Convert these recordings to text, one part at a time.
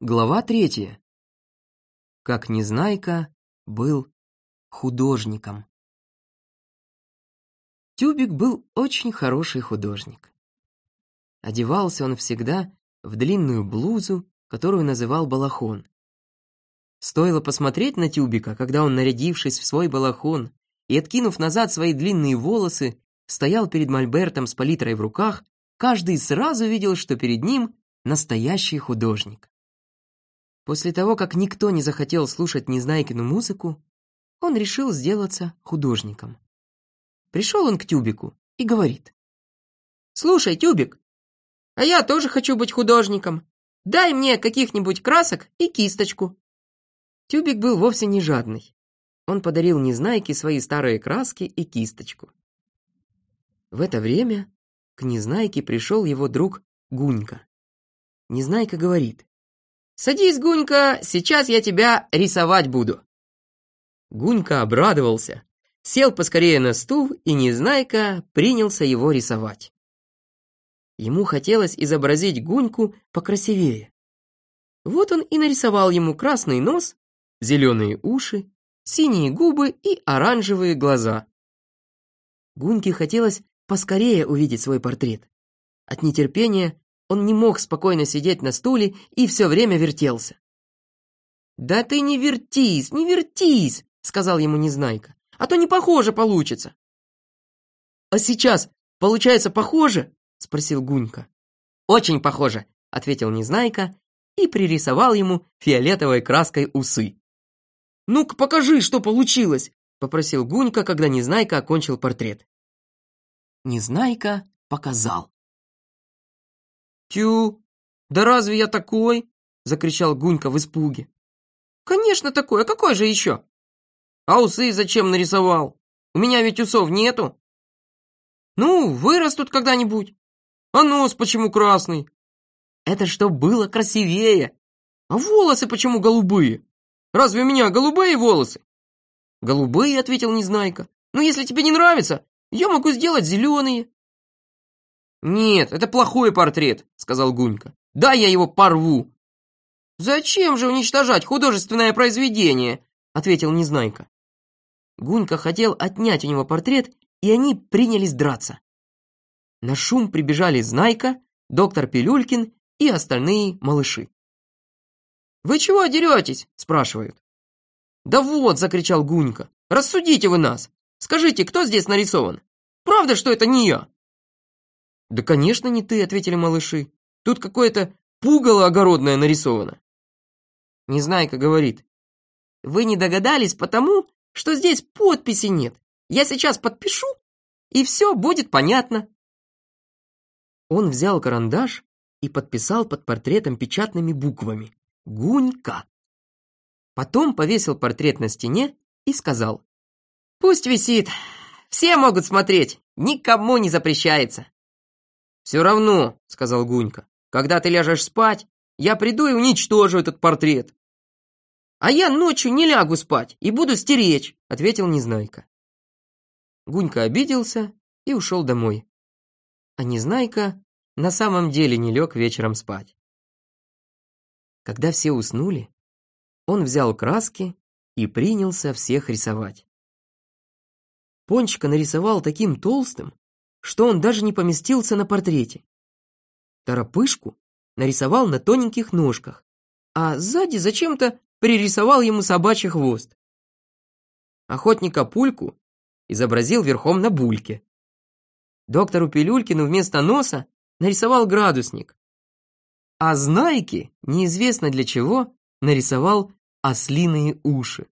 Глава третья. Как Незнайка был художником. Тюбик был очень хороший художник. Одевался он всегда в длинную блузу, которую называл балахон. Стоило посмотреть на Тюбика, когда он, нарядившись в свой балахон и откинув назад свои длинные волосы, стоял перед мольбертом с палитрой в руках, каждый сразу видел, что перед ним настоящий художник. После того, как никто не захотел слушать Незнайкину музыку, он решил сделаться художником. Пришел он к Тюбику и говорит. «Слушай, Тюбик, а я тоже хочу быть художником. Дай мне каких-нибудь красок и кисточку». Тюбик был вовсе не жадный. Он подарил Незнайке свои старые краски и кисточку. В это время к Незнайке пришел его друг Гунька. Незнайка говорит. «Садись, Гунька, сейчас я тебя рисовать буду». Гунька обрадовался, сел поскорее на стул и, Незнайка, принялся его рисовать. Ему хотелось изобразить Гуньку покрасивее. Вот он и нарисовал ему красный нос, зеленые уши, синие губы и оранжевые глаза. Гуньке хотелось поскорее увидеть свой портрет. От нетерпения он не мог спокойно сидеть на стуле и все время вертелся. «Да ты не вертись, не вертись!» — сказал ему Незнайка. «А то не похоже получится!» «А сейчас получается похоже?» — спросил Гунька. «Очень похоже!» — ответил Незнайка и пририсовал ему фиолетовой краской усы. «Ну-ка покажи, что получилось!» — попросил Гунька, когда Незнайка окончил портрет. Незнайка показал. «Тю, да разве я такой?» — закричал Гунька в испуге. «Конечно такой, а какой же еще?» «А усы зачем нарисовал? У меня ведь усов нету». «Ну, вырастут когда-нибудь. А нос почему красный?» «Это что было красивее. А волосы почему голубые? Разве у меня голубые волосы?» «Голубые», — ответил Незнайка. «Ну, если тебе не нравится, я могу сделать зеленые». «Нет, это плохой портрет», — сказал Гунька. «Да, я его порву». «Зачем же уничтожать художественное произведение?» — ответил Незнайка. Гунька хотел отнять у него портрет, и они принялись драться. На шум прибежали Знайка, доктор Пилюлькин и остальные малыши. «Вы чего деретесь?» — спрашивают. «Да вот!» — закричал Гунька. «Рассудите вы нас! Скажите, кто здесь нарисован? Правда, что это не я?» «Да, конечно, не ты», — ответили малыши. «Тут какое-то пугало огородное нарисовано». Незнайка говорит. «Вы не догадались потому, что здесь подписи нет. Я сейчас подпишу, и все будет понятно». Он взял карандаш и подписал под портретом печатными буквами «Гунька». Потом повесил портрет на стене и сказал «Пусть висит, все могут смотреть, никому не запрещается». «Все равно», — сказал Гунька, «когда ты ляжешь спать, я приду и уничтожу этот портрет». «А я ночью не лягу спать и буду стеречь», — ответил Незнайка. Гунька обиделся и ушел домой. А Незнайка на самом деле не лег вечером спать. Когда все уснули, он взял краски и принялся всех рисовать. Пончика нарисовал таким толстым, что он даже не поместился на портрете. Торопышку нарисовал на тоненьких ножках, а сзади зачем-то пририсовал ему собачий хвост. Охотника Пульку изобразил верхом на бульке. Доктору Пилюлькину вместо носа нарисовал градусник. А Знайки, неизвестно для чего, нарисовал ослиные уши.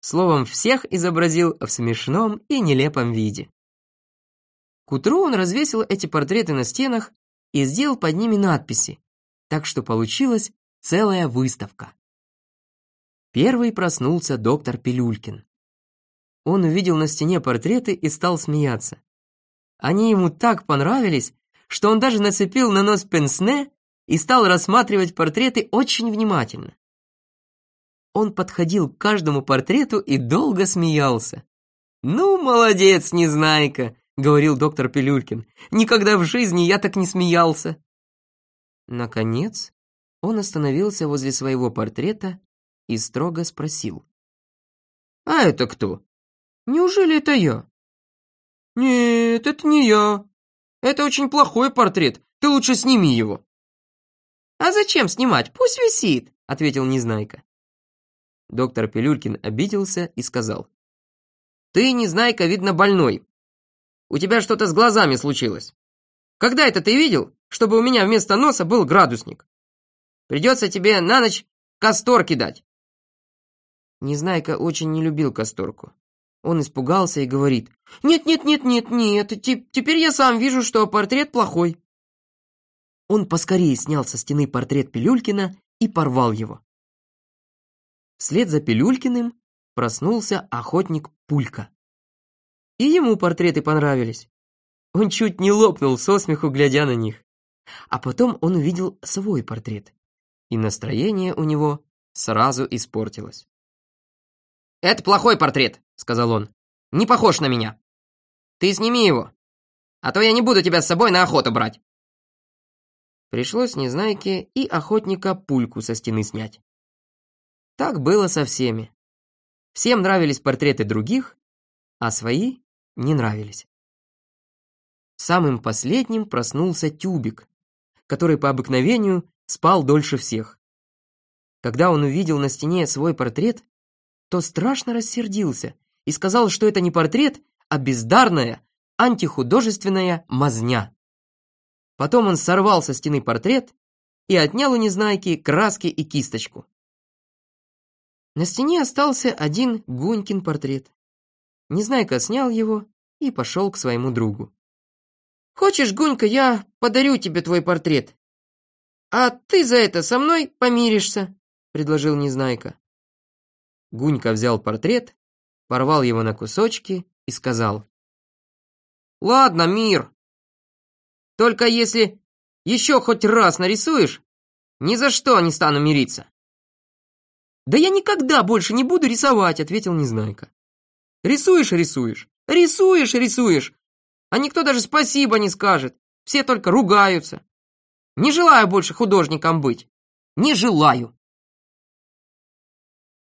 Словом, всех изобразил в смешном и нелепом виде. К утру он развесил эти портреты на стенах и сделал под ними надписи, так что получилась целая выставка. Первый проснулся доктор Пилюлькин. Он увидел на стене портреты и стал смеяться. Они ему так понравились, что он даже нацепил на нос пенсне и стал рассматривать портреты очень внимательно. Он подходил к каждому портрету и долго смеялся. «Ну, молодец, Незнайка!» Говорил доктор Пилюлькин. «Никогда в жизни я так не смеялся». Наконец, он остановился возле своего портрета и строго спросил. «А это кто? Неужели это я?» «Нет, это не я. Это очень плохой портрет. Ты лучше сними его». «А зачем снимать? Пусть висит», — ответил Незнайка. Доктор Пилюлькин обиделся и сказал. «Ты, Незнайка, видно, больной. У тебя что-то с глазами случилось. Когда это ты видел, чтобы у меня вместо носа был градусник? Придется тебе на ночь кастор кидать». Незнайка очень не любил касторку. Он испугался и говорит, «Нет, нет, нет, нет, нет, теперь я сам вижу, что портрет плохой». Он поскорее снял со стены портрет Пилюлькина и порвал его. Вслед за Пилюлькиным проснулся охотник Пулька. И ему портреты понравились. Он чуть не лопнул со смеху, глядя на них. А потом он увидел свой портрет. И настроение у него сразу испортилось. «Это плохой портрет», — сказал он. «Не похож на меня. Ты сними его, а то я не буду тебя с собой на охоту брать». Пришлось Незнайке и охотника пульку со стены снять. Так было со всеми. Всем нравились портреты других, а свои не нравились. Самым последним проснулся Тюбик, который по обыкновению спал дольше всех. Когда он увидел на стене свой портрет, то страшно рассердился и сказал, что это не портрет, а бездарная, антихудожественная мазня. Потом он сорвал со стены портрет и отнял у Незнайки краски и кисточку. На стене остался один Гунькин портрет. Незнайка снял его и пошел к своему другу. «Хочешь, Гунька, я подарю тебе твой портрет? А ты за это со мной помиришься», — предложил Незнайка. Гунька взял портрет, порвал его на кусочки и сказал. «Ладно, мир. Только если еще хоть раз нарисуешь, ни за что не стану мириться». «Да я никогда больше не буду рисовать», — ответил Незнайка. «Рисуешь, рисуешь, рисуешь, рисуешь, а никто даже спасибо не скажет, все только ругаются. Не желаю больше художником быть, не желаю».